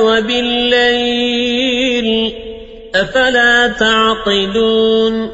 وبالليل أفلا تعقلون